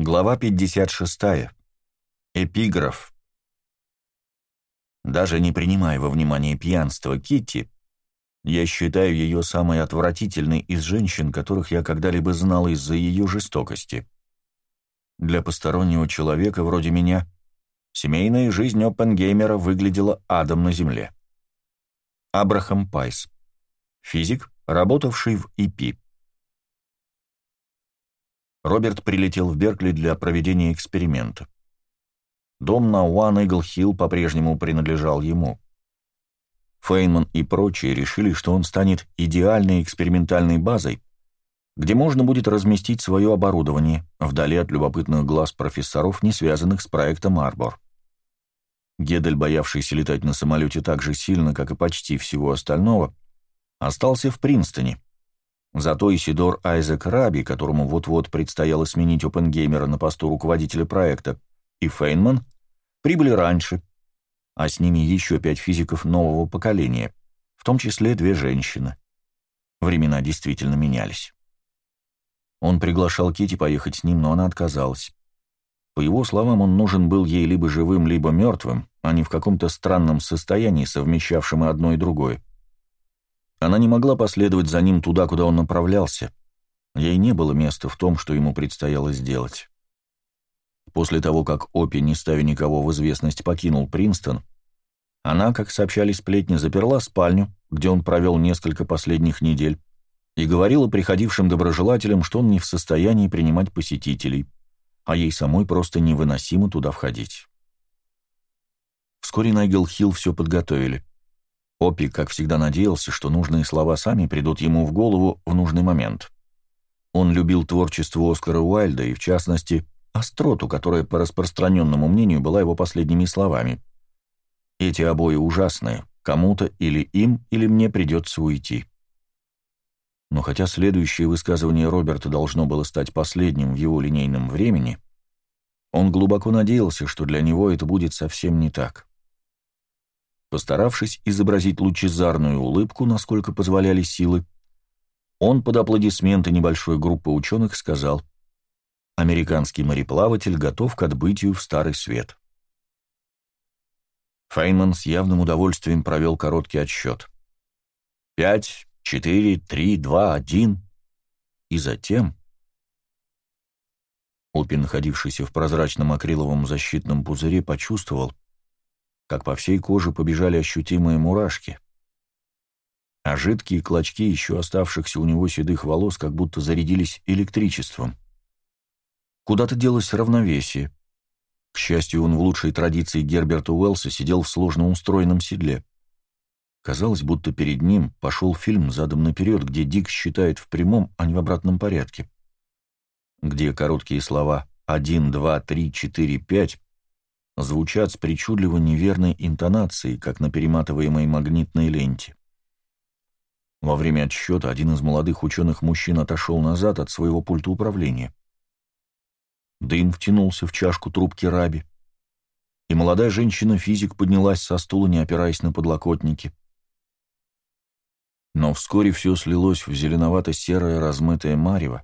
Глава 56. Эпиграф. Даже не принимая во внимание пьянство Китти, я считаю ее самой отвратительной из женщин, которых я когда-либо знал из-за ее жестокости. Для постороннего человека вроде меня семейная жизнь Оппенгеймера выглядела адом на земле. Абрахам Пайс. Физик, работавший в ИПИ. Роберт прилетел в Беркли для проведения эксперимента. Дом на Уан Игл Хилл по-прежнему принадлежал ему. Фейнман и прочие решили, что он станет идеальной экспериментальной базой, где можно будет разместить свое оборудование вдали от любопытных глаз профессоров, не связанных с проектом Арбор. Гедель, боявшийся летать на самолете так же сильно, как и почти всего остального, остался в Принстоне, Зато Исидор Айзек Раби, которому вот-вот предстояло сменить Опенгеймера на посту руководителя проекта, и Фейнман прибыли раньше, а с ними еще пять физиков нового поколения, в том числе две женщины. Времена действительно менялись. Он приглашал Кити поехать с ним, но она отказалась. По его словам, он нужен был ей либо живым, либо мертвым, а не в каком-то странном состоянии, совмещавшем и одно, и другое. Она не могла последовать за ним туда, куда он направлялся. Ей не было места в том, что ему предстояло сделать. После того, как Опи, не ставя никого в известность, покинул Принстон, она, как сообщали сплетни, заперла спальню, где он провел несколько последних недель, и говорила приходившим доброжелателям, что он не в состоянии принимать посетителей, а ей самой просто невыносимо туда входить. Вскоре Найгел Хилл все подготовили. Опи, как всегда, надеялся, что нужные слова сами придут ему в голову в нужный момент. Он любил творчество Оскара Уайльда и, в частности, остроту, которая, по распространенному мнению, была его последними словами. «Эти обои ужасные. Кому-то или им, или мне придется уйти». Но хотя следующее высказывание Роберта должно было стать последним в его линейном времени, он глубоко надеялся, что для него это будет совсем не так. Постаравшись изобразить лучезарную улыбку, насколько позволяли силы, он под аплодисменты небольшой группы ученых сказал «Американский мореплаватель готов к отбытию в Старый Свет». Фейнман с явным удовольствием провел короткий отсчет. «Пять, четыре, три, два, один». И затем... Опи, находившийся в прозрачном акриловом защитном пузыре, почувствовал, как по всей коже побежали ощутимые мурашки, а жидкие клочки еще оставшихся у него седых волос как будто зарядились электричеством. Куда-то делось равновесие. К счастью, он в лучшей традиции Герберта Уэллса сидел в сложно устроенном седле. Казалось, будто перед ним пошел фильм задом наперед, где Дик считает в прямом, а не в обратном порядке. Где короткие слова «один, два, три, четыре, пять» звучат с причудливо неверной интонацией, как на перематываемой магнитной ленте. Во время отсчета один из молодых ученых-мужчин отошел назад от своего пульта управления. Дым втянулся в чашку трубки Раби, и молодая женщина-физик поднялась со стула, не опираясь на подлокотники. Но вскоре все слилось в зеленовато-серое размытое марево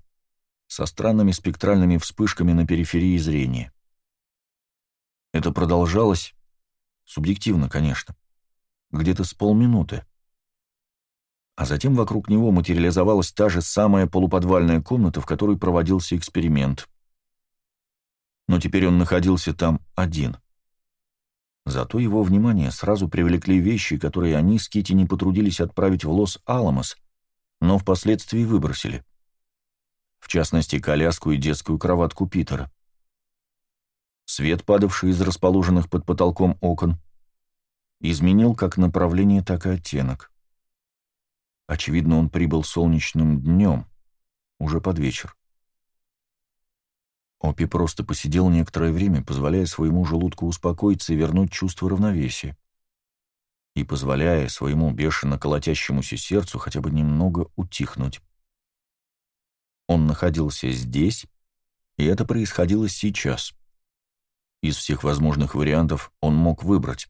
со странными спектральными вспышками на периферии зрения. Это продолжалось, субъективно, конечно, где-то с полминуты. А затем вокруг него материализовалась та же самая полуподвальная комната, в которой проводился эксперимент. Но теперь он находился там один. Зато его внимание сразу привлекли вещи, которые они с Кити не потрудились отправить в Лос-Аламос, но впоследствии выбросили. В частности, коляску и детскую кроватку Питера. Свет, падавший из расположенных под потолком окон, изменил как направление, так и оттенок. Очевидно, он прибыл солнечным днем, уже под вечер. Опи просто посидел некоторое время, позволяя своему желудку успокоиться и вернуть чувство равновесия. И позволяя своему бешено колотящемуся сердцу хотя бы немного утихнуть. Он находился здесь, и это происходило сейчас. Из всех возможных вариантов он мог выбрать.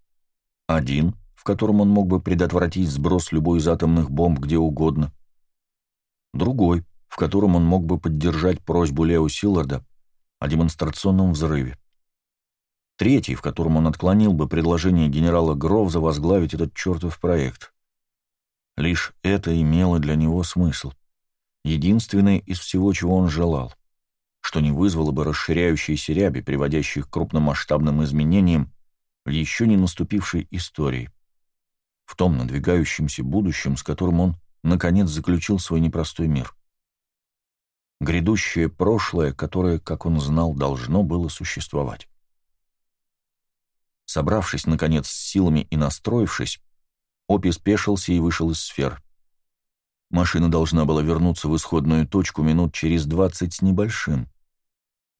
Один, в котором он мог бы предотвратить сброс любой из атомных бомб где угодно. Другой, в котором он мог бы поддержать просьбу Лео Силларда о демонстрационном взрыве. Третий, в котором он отклонил бы предложение генерала Гровза возглавить этот чертов проект. Лишь это имело для него смысл. Единственное из всего, чего он желал, что не вызвало бы расширяющиеся ряби, приводящих к крупномасштабным изменениям еще не наступившей истории, в том надвигающемся будущем, с которым он, наконец, заключил свой непростой мир. Грядущее прошлое, которое, как он знал, должно было существовать. Собравшись, наконец, с силами и настроившись, Опи спешился и вышел из сфер. Машина должна была вернуться в исходную точку минут через двадцать с небольшим.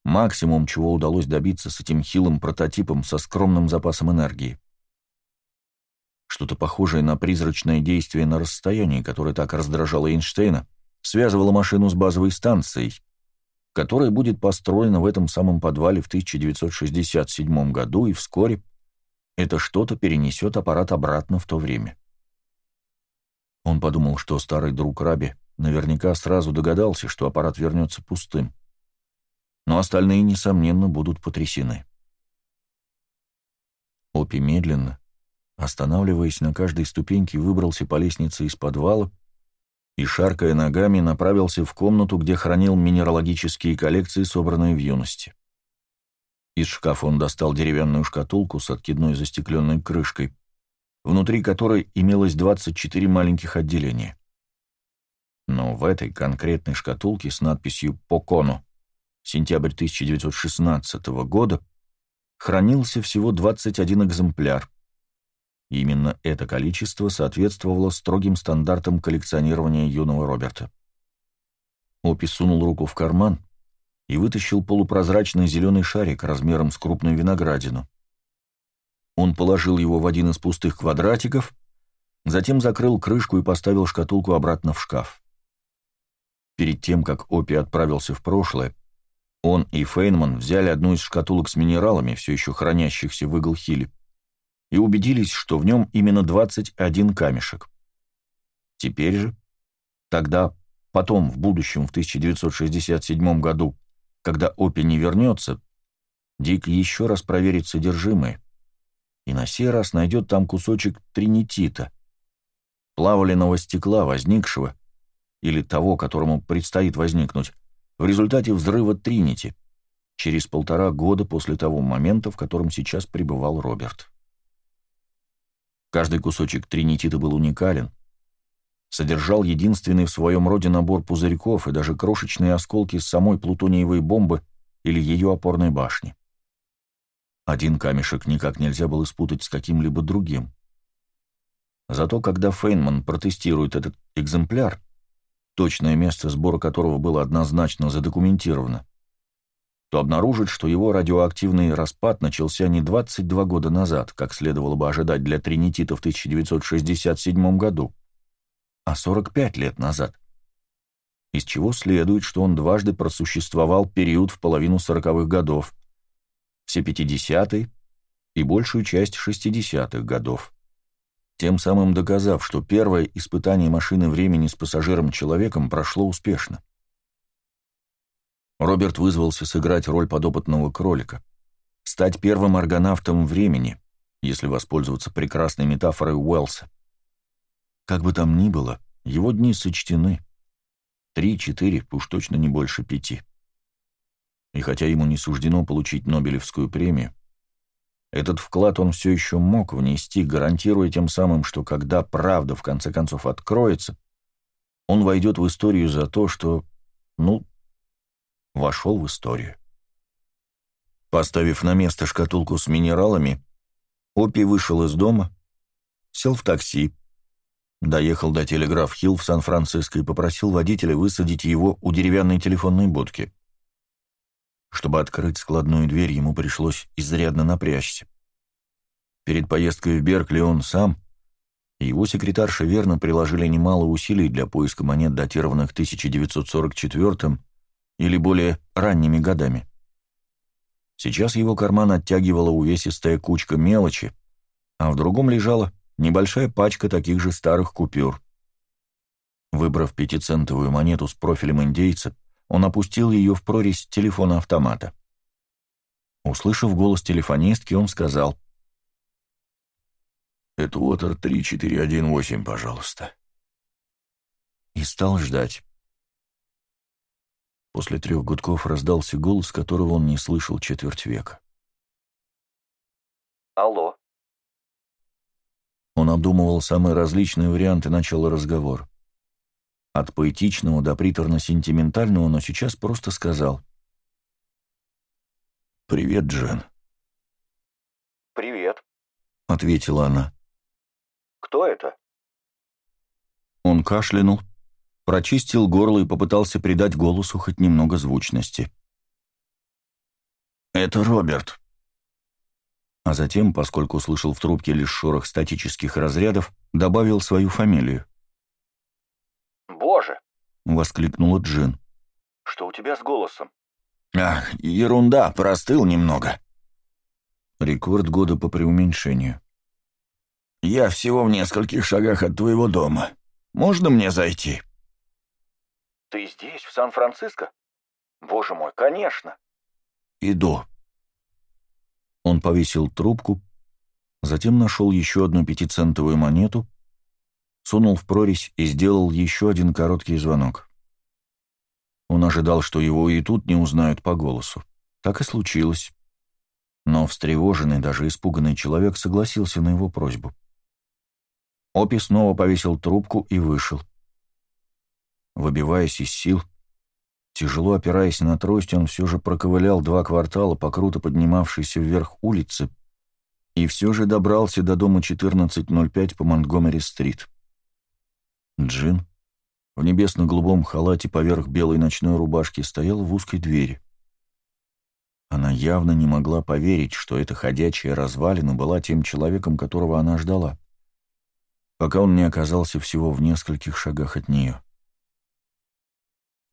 Максимум, чего удалось добиться с этим хилым прототипом со скромным запасом энергии. Что-то похожее на призрачное действие на расстоянии, которое так раздражало Эйнштейна, связывало машину с базовой станцией, которая будет построена в этом самом подвале в 1967 году и вскоре это что-то перенесет аппарат обратно в то время. Он подумал, что старый друг Раби наверняка сразу догадался, что аппарат вернется пустым. Но остальные, несомненно, будут потрясены. Опи медленно, останавливаясь на каждой ступеньке, выбрался по лестнице из подвала и, шаркая ногами, направился в комнату, где хранил минералогические коллекции, собранные в юности. Из шкафа он достал деревянную шкатулку с откидной застекленной крышкой, внутри которой имелось 24 маленьких отделения. Но в этой конкретной шкатулке с надписью «Покону» сентябрь 1916 года хранился всего 21 экземпляр. Именно это количество соответствовало строгим стандартам коллекционирования юного Роберта. Опи сунул руку в карман и вытащил полупрозрачный зеленый шарик размером с крупную виноградину. Он положил его в один из пустых квадратиков, затем закрыл крышку и поставил шкатулку обратно в шкаф. Перед тем, как Опи отправился в прошлое, он и Фейнман взяли одну из шкатулок с минералами, все еще хранящихся в Иглхилле, и убедились, что в нем именно 21 камешек. Теперь же, тогда, потом, в будущем, в 1967 году, когда Опи не вернется, Дик еще раз проверит содержимое, и на сей раз найдет там кусочек тринитита, плавленного стекла, возникшего, или того, которому предстоит возникнуть, в результате взрыва Тринити, через полтора года после того момента, в котором сейчас пребывал Роберт. Каждый кусочек тринитита был уникален, содержал единственный в своем роде набор пузырьков и даже крошечные осколки самой плутониевой бомбы или ее опорной башни. Один камешек никак нельзя было спутать с каким-либо другим. Зато когда Фейнман протестирует этот экземпляр, точное место сбора которого было однозначно задокументировано, то обнаружит, что его радиоактивный распад начался не 22 года назад, как следовало бы ожидать для тринитита в 1967 году, а 45 лет назад. Из чего следует, что он дважды просуществовал период в половину сороковых годов, все 50-е и большую часть 60-х годов, тем самым доказав, что первое испытание машины времени с пассажиром-человеком прошло успешно. Роберт вызвался сыграть роль подопытного кролика, стать первым аргонавтом времени, если воспользоваться прекрасной метафорой Уэллса. Как бы там ни было, его дни сочтены. Три-четыре, уж точно не больше пяти. И хотя ему не суждено получить Нобелевскую премию, этот вклад он все еще мог внести, гарантируя тем самым, что когда правда в конце концов откроется, он войдет в историю за то, что, ну, вошел в историю. Поставив на место шкатулку с минералами, Опи вышел из дома, сел в такси, Доехал до Телеграф-Хилл в Сан-Франциско и попросил водителя высадить его у деревянной телефонной будки. Чтобы открыть складную дверь, ему пришлось изрядно напрячься. Перед поездкой в Беркли он сам и его секретарша верно приложили немало усилий для поиска монет, датированных 1944 или более ранними годами. Сейчас его карман оттягивала увесистая кучка мелочи, а в другом лежала небольшая пачка таких же старых купюр. Выбрав пятицентовую монету с профилем индейца, он опустил ее в прорезь телефона-автомата. Услышав голос телефонистки, он сказал. «Это Уотер 3418, пожалуйста». И стал ждать. После трех гудков раздался голос, которого он не слышал четверть века. «Алло». Он обдумывал самые различные варианты начала разговора. От поэтичного до приторно-сентиментального, но сейчас просто сказал. «Привет, Джен». «Привет», — ответила она. «Кто это?» Он кашлянул, прочистил горло и попытался придать голосу хоть немного звучности. «Это Роберт». А затем, поскольку услышал в трубке лишь шорох статических разрядов, добавил свою фамилию. Воскликнула Джин. «Что у тебя с голосом?» «Ах, ерунда, простыл немного». Рекорд года по преуменьшению. «Я всего в нескольких шагах от твоего дома. Можно мне зайти?» «Ты здесь, в Сан-Франциско? Боже мой, конечно!» «Иду». Он повесил трубку, затем нашел еще одну пятицентовую монету, сунул в прорезь и сделал еще один короткий звонок. Он ожидал, что его и тут не узнают по голосу. Так и случилось. Но встревоженный, даже испуганный человек согласился на его просьбу. Опи снова повесил трубку и вышел. Выбиваясь из сил, тяжело опираясь на трость, он все же проковылял два квартала по круто поднимавшейся вверх улице и все же добрался до дома 1405 по Монтгомери-стрит. Джин в небесно-голубом халате поверх белой ночной рубашки стоял в узкой двери. Она явно не могла поверить, что эта ходячая развалина была тем человеком, которого она ждала, пока он не оказался всего в нескольких шагах от нее.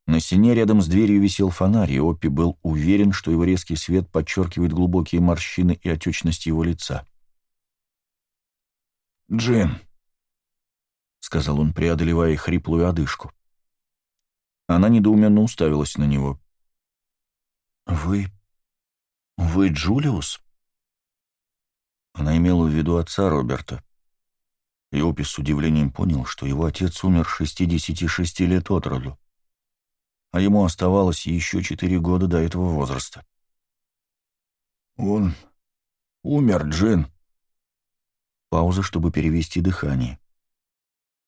На стене рядом с дверью висел фонарь, и Оппи был уверен, что его резкий свет подчеркивает глубокие морщины и отечность его лица. «Джин», — сказал он, преодолевая хриплую одышку. Она недоуменно уставилась на него. «Вы... вы Джулиус?» Она имела в виду отца Роберта. И Опис с удивлением понял, что его отец умер 66 лет от роду, а ему оставалось еще четыре года до этого возраста. «Он умер, Джин». Пауза, чтобы перевести дыхание.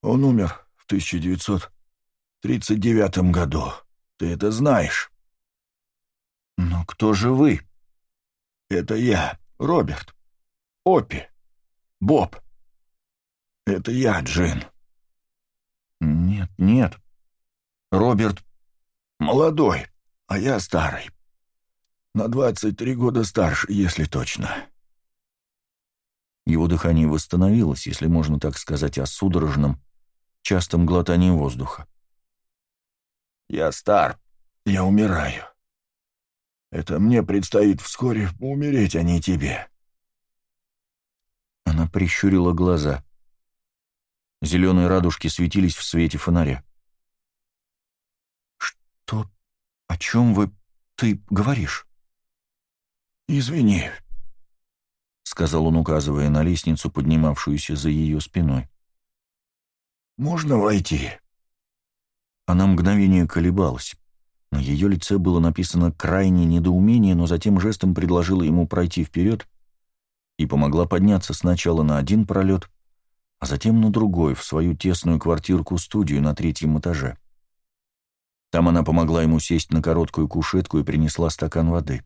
Он умер в 1939 году. Ты это знаешь. Но кто же вы? Это я, Роберт. Опи. Боб. Это я, Джин. Нет, нет. Роберт молодой, а я старый. На 23 года старше, если точно. Его дыхание восстановилось, если можно так сказать, о судорожном, частом глотанием воздуха. «Я стар, я умираю. Это мне предстоит вскоре умереть, а не тебе». Она прищурила глаза. Зеленые радужки светились в свете фонаря. «Что? О чем вы... ты говоришь?» «Извини», — сказал он, указывая на лестницу, поднимавшуюся за ее спиной. Можно войти?» Она мгновение колебалась. На ее лице было написано крайнее недоумение, но затем жестом предложила ему пройти вперед и помогла подняться сначала на один пролет, а затем на другой, в свою тесную квартирку-студию на третьем этаже. Там она помогла ему сесть на короткую кушетку и принесла стакан воды.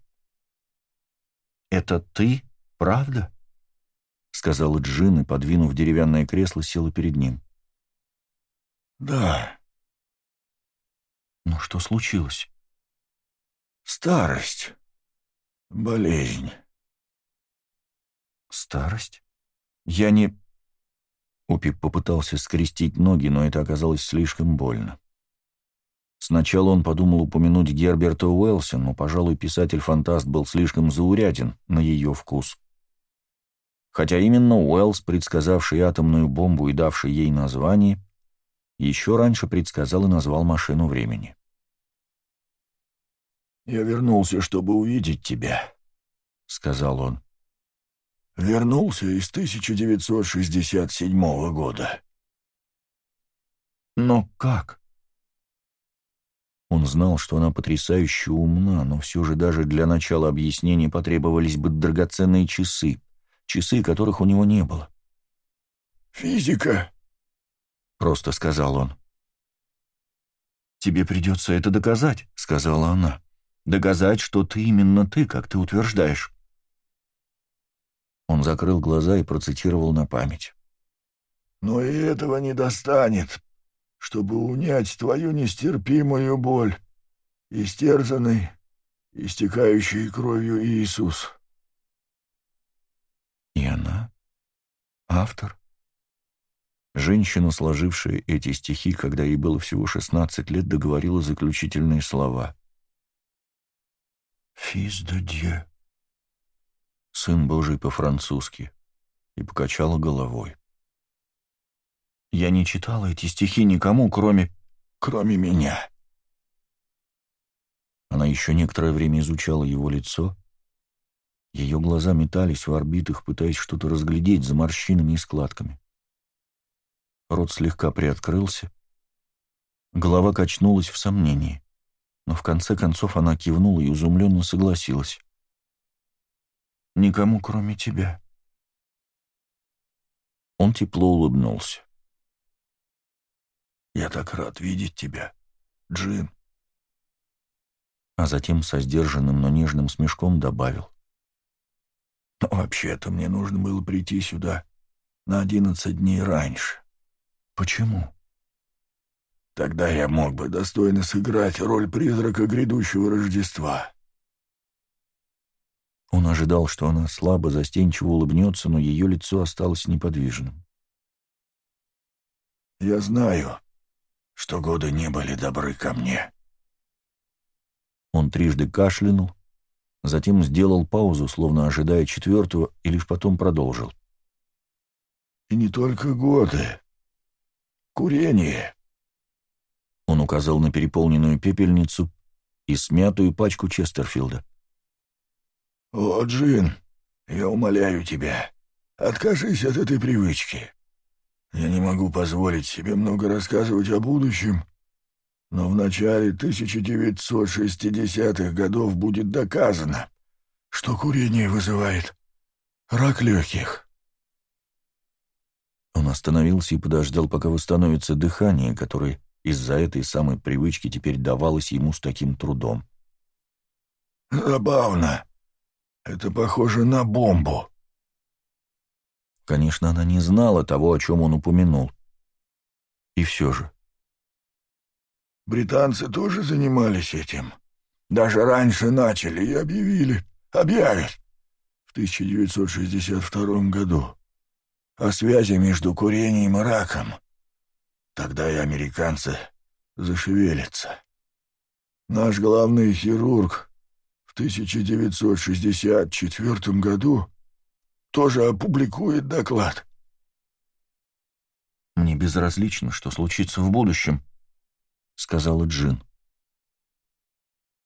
«Это ты, правда?» — сказала Джин и, подвинув деревянное кресло, села перед ним. «Да». «Но что случилось?» «Старость. Болезнь». «Старость? Я не...» Упик попытался скрестить ноги, но это оказалось слишком больно. Сначала он подумал упомянуть Герберта Уэллса, но, пожалуй, писатель-фантаст был слишком зауряден на ее вкус. Хотя именно Уэллс, предсказавший атомную бомбу и давший ей название, еще раньше предсказал и назвал машину времени. «Я вернулся, чтобы увидеть тебя», — сказал он. «Вернулся из 1967 года». «Но как?» Он знал, что она потрясающе умна, но все же даже для начала объяснений потребовались бы драгоценные часы, часы, которых у него не было. «Физика», — просто сказал он. «Тебе придется это доказать», — сказала она. «Доказать, что ты именно ты, как ты утверждаешь». Он закрыл глаза и процитировал на память. «Но и этого не достанет, чтобы унять твою нестерпимую боль, истерзанный, истекающий кровью Иисус». И она? Автор? Женщина, сложившая эти стихи, когда ей было всего 16 лет, договорила заключительные слова. «Фис де Дье», «Сын Божий» по-французски, и покачала головой. «Я не читала эти стихи никому, кроме... кроме меня». Она еще некоторое время изучала его лицо. Ее глаза метались в орбитах, пытаясь что-то разглядеть за морщинами и складками. Рот слегка приоткрылся. Голова качнулась в сомнении, но в конце концов она кивнула и изумленно согласилась. «Никому, кроме тебя». Он тепло улыбнулся. «Я так рад видеть тебя, Джин». А затем со сдержанным, но нежным смешком добавил. «Но вообще-то мне нужно было прийти сюда на одиннадцать дней раньше». «Почему?» «Тогда я мог бы достойно сыграть роль призрака грядущего Рождества». Он ожидал, что она слабо, застенчиво улыбнется, но ее лицо осталось неподвижным. «Я знаю, что годы не были добры ко мне». Он трижды кашлянул, затем сделал паузу, словно ожидая четвертого, и лишь потом продолжил. «И не только годы. Курение. Он указал на переполненную пепельницу и смятую пачку Честерфилда. «О, Джин, я умоляю тебя, откажись от этой привычки. Я не могу позволить себе много рассказывать о будущем, но в начале 1960-х годов будет доказано, что курение вызывает рак легких». Он остановился и подождал, пока восстановится дыхание, которое из-за этой самой привычки теперь давалось ему с таким трудом. «Забавно. Это похоже на бомбу». Конечно, она не знала того, о чем он упомянул. И все же. «Британцы тоже занимались этим. Даже раньше начали и объявили. Объявят. В 1962 году о связи между курением и раком. Тогда и американцы зашевелятся. Наш главный хирург в 1964 году тоже опубликует доклад. «Мне безразлично, что случится в будущем», — сказала Джин.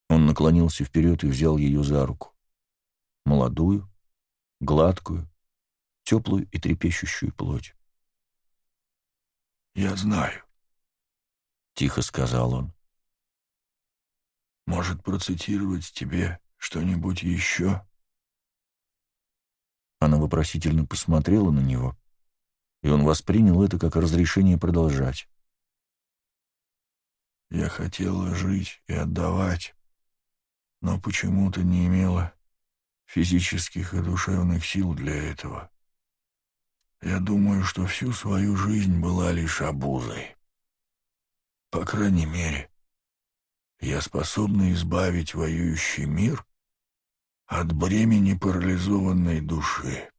Он наклонился вперед и взял ее за руку. Молодую, гладкую, теплую и трепещущую плоть. «Я знаю», — тихо сказал он. «Может, процитировать тебе что-нибудь еще?» Она вопросительно посмотрела на него, и он воспринял это как разрешение продолжать. «Я хотела жить и отдавать, но почему-то не имела физических и душевных сил для этого. Я думаю, что всю свою жизнь была лишь обузой. По крайней мере, я способна избавить воюющий мир от бремени парализованной души.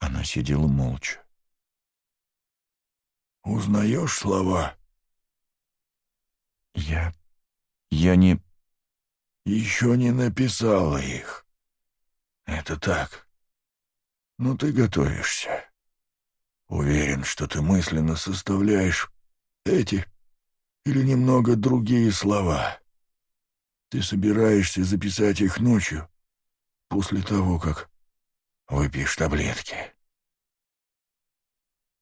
Она сидела молча. «Узнаешь слова?» «Я... я не...» «Еще не написала их. Это так. Но ты готовишься. Уверен, что ты мысленно составляешь эти или немного другие слова. Ты собираешься записать их ночью, после того, как выпьешь таблетки?»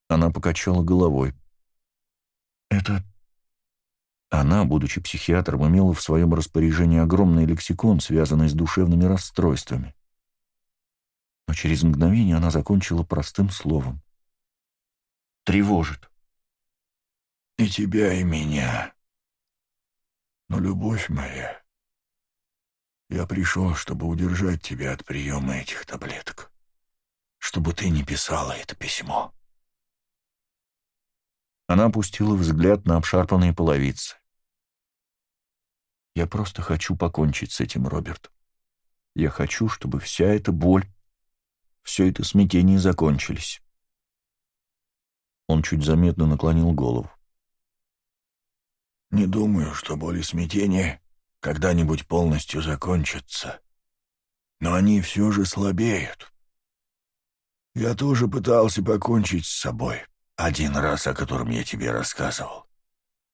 Она покачала головой. «Это...» Она, будучи психиатром, имела в своем распоряжении огромный лексикон, связанный с душевными расстройствами. Но через мгновение она закончила простым словом. «Тревожит». «И тебя, и меня. Но, любовь моя, я пришел, чтобы удержать тебя от приема этих таблеток, чтобы ты не писала это письмо». Она опустила взгляд на обшарпанные половицы. «Я просто хочу покончить с этим, Роберт. Я хочу, чтобы вся эта боль, все это смятение закончились». Он чуть заметно наклонил голову. «Не думаю, что боль и смятение когда-нибудь полностью закончатся. Но они все же слабеют. Я тоже пытался покончить с собой, один раз, о котором я тебе рассказывал.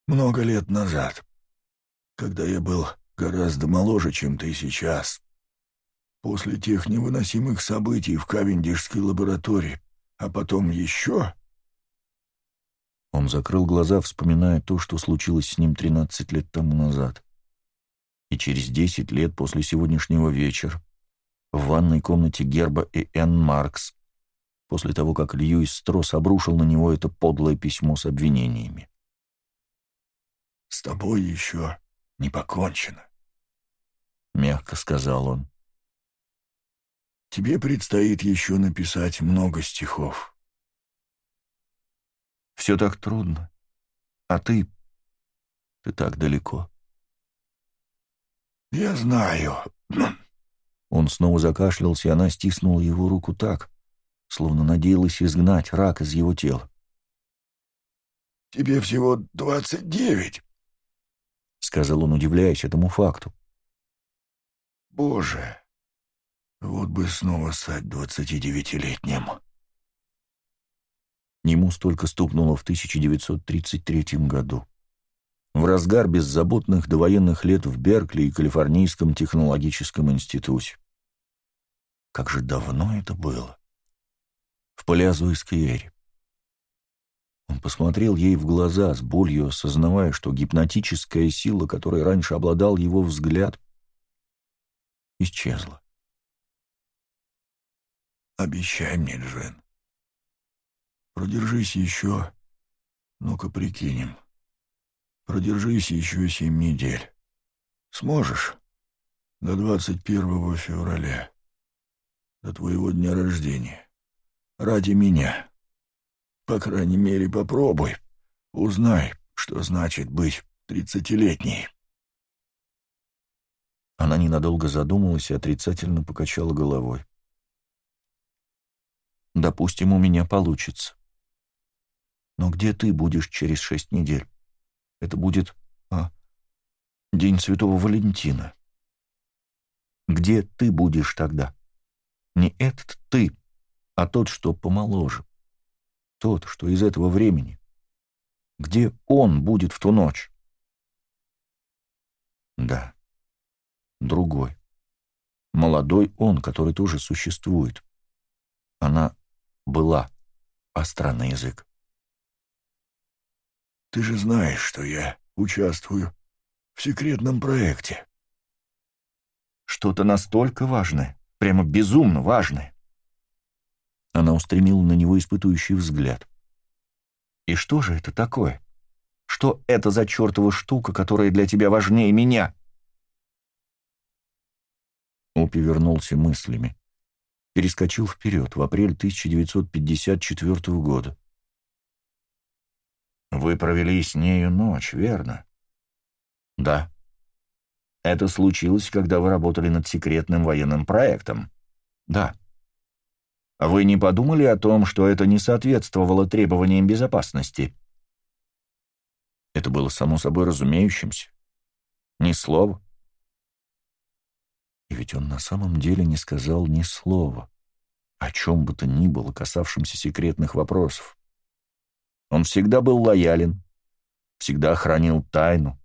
Много лет назад, когда я был гораздо моложе, чем ты сейчас. После тех невыносимых событий в Кавендишской лаборатории, а потом еще... Он закрыл глаза, вспоминая то, что случилось с ним 13 лет тому назад. И через 10 лет после сегодняшнего вечера в ванной комнате Герба и Энн Маркс после того, как Льюис Строс обрушил на него это подлое письмо с обвинениями. «С тобой еще не покончено», — мягко сказал он. «Тебе предстоит еще написать много стихов». «Все так трудно. А ты... ты так далеко». «Я знаю». Он снова закашлялся, и она стиснула его руку так, словно надеялась изгнать рак из его тела. «Тебе всего двадцать девять», — сказал он, удивляясь этому факту. «Боже, вот бы снова стать двадцатидевятилетним». Ему столько стукнуло в 1933 году. В разгар беззаботных довоенных лет в Беркли и Калифорнийском технологическом институте. Как же давно это было в Палеозойской Он посмотрел ей в глаза, с болью осознавая, что гипнотическая сила, которой раньше обладал его взгляд, исчезла. «Обещай мне, Джен. Продержись еще, ну-ка прикинем. Продержись еще семь недель. Сможешь? До 21 февраля, до твоего дня рождения. Ради меня. По крайней мере, попробуй. Узнай, что значит быть тридцатилетней. Она ненадолго задумалась и отрицательно покачала головой. «Допустим, у меня получится. Но где ты будешь через шесть недель? Это будет... А, День Святого Валентина. Где ты будешь тогда? Не этот ты, а тот, что помоложе. Тот, что из этого времени. Где он будет в ту ночь? Да, другой. Молодой он, который тоже существует. Она была остра на язык. «Ты же знаешь, что я участвую в секретном проекте». «Что-то настолько важное, прямо безумно важное. Она устремила на него испытующий взгляд. «И что же это такое? Что это за чертова штука, которая для тебя важнее меня?» Опи вернулся мыслями. Перескочил вперед, в апрель 1954 года. «Вы провели с нею ночь, верно?» «Да». «Это случилось, когда вы работали над секретным военным проектом?» «Да». Вы не подумали о том, что это не соответствовало требованиям безопасности? Это было само собой разумеющимся. Ни слова. И ведь он на самом деле не сказал ни слова, о чем бы то ни было, касавшемся секретных вопросов. Он всегда был лоялен, всегда хранил тайну,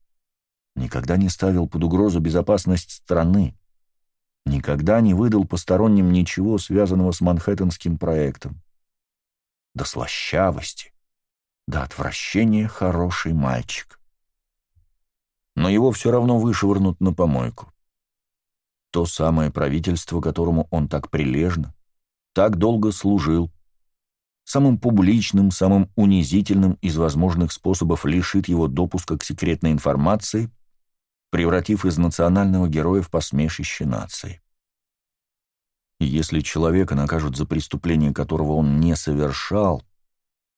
никогда не ставил под угрозу безопасность страны, никогда не выдал посторонним ничего, связанного с Манхэттенским проектом. До слащавости, до отвращения хороший мальчик. Но его все равно вышвырнут на помойку. То самое правительство, которому он так прилежно, так долго служил, самым публичным, самым унизительным из возможных способов лишит его допуска к секретной информации, превратив из национального героя в посмешище нации. Если человека накажут за преступление, которого он не совершал,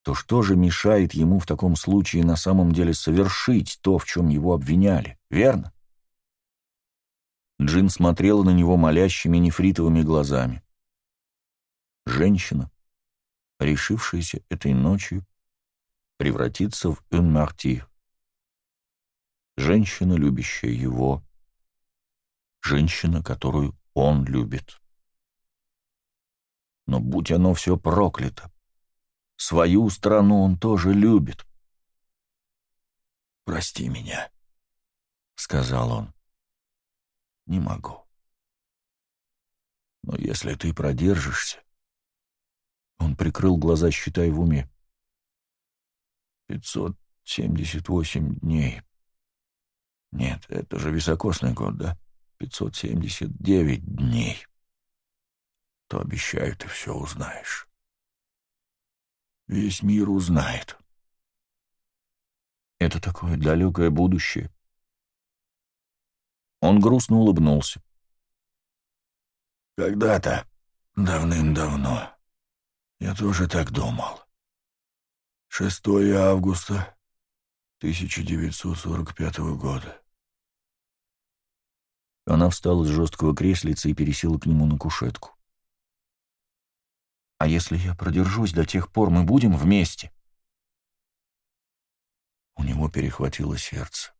то что же мешает ему в таком случае на самом деле совершить то, в чем его обвиняли, верно? Джин смотрела на него молящими нефритовыми глазами. Женщина, решившаяся этой ночью превратиться в «un martyr». Женщина, любящая его. Женщина, которую он любит. Но будь оно все проклято, свою страну он тоже любит. «Прости меня», — сказал он. «Не могу. Но если ты продержишься, он прикрыл глаза, считая в уме. «Пятьсот семьдесят восемь дней. Нет, это же високосный год, да? Пятьсот семьдесят девять дней. То, обещаю, ты все узнаешь. Весь мир узнает». Это такое далекое будущее. Он грустно улыбнулся. «Когда-то, давным-давно, я тоже так думал. 6 августа 1945 года. Она встала с жесткого креслица и пересела к нему на кушетку. «А если я продержусь до тех пор, мы будем вместе?» У него перехватило сердце.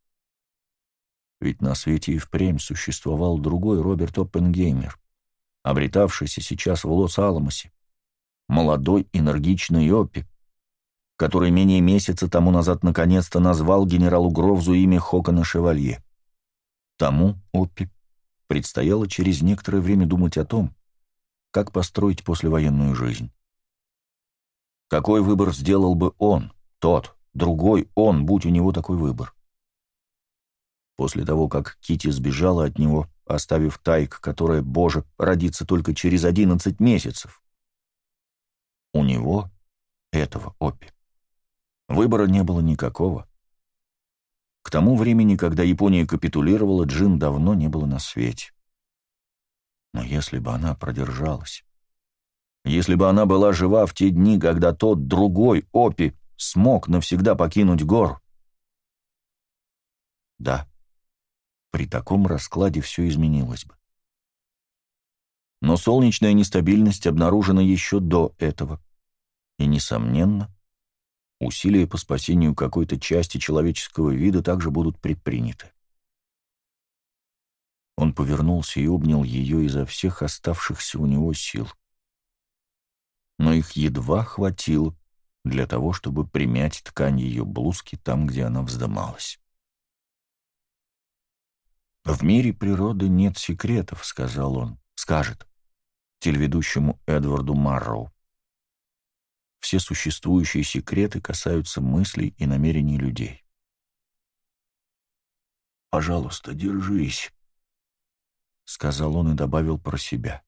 Ведь на свете и впрямь существовал другой Роберт Оппенгеймер, обретавшийся сейчас в Лос-Аламосе, молодой, энергичный Оппи, который менее месяца тому назад наконец-то назвал генералу Гровзу имя Хокона Шевалье. Тому, Оппи, предстояло через некоторое время думать о том, как построить послевоенную жизнь. Какой выбор сделал бы он, тот, другой он, будь у него такой выбор? После того, как Кити сбежала от него, оставив Тайк, которая, боже, родится только через одиннадцать месяцев, у него, этого Опи, выбора не было никакого. К тому времени, когда Япония капитулировала, Джин давно не было на свете. Но если бы она продержалась, если бы она была жива в те дни, когда тот другой Опи смог навсегда покинуть гор, да, при таком раскладе все изменилось бы но солнечная нестабильность обнаружена еще до этого. И, несомненно, усилия по спасению какой-то части человеческого вида также будут предприняты. Он повернулся и обнял ее изо всех оставшихся у него сил. Но их едва хватило для того, чтобы примять ткань ее блузки там, где она вздымалась. «В мире природы нет секретов», — сказал он. «Скажет телеведущему Эдварду Марроу. Все существующие секреты касаются мыслей и намерений людей. «Пожалуйста, держись», — сказал он и добавил про себя.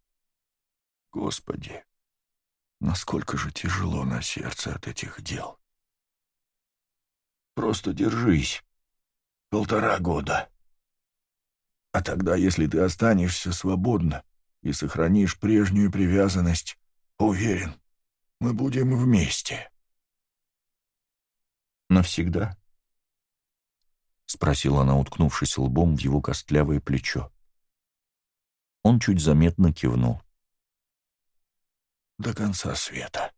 «Господи, насколько же тяжело на сердце от этих дел. Просто держись. Полтора года. А тогда, если ты останешься свободна, и сохранишь прежнюю привязанность, уверен, мы будем вместе. Навсегда? Спросила она, уткнувшись лбом в его костлявое плечо. Он чуть заметно кивнул. До конца света.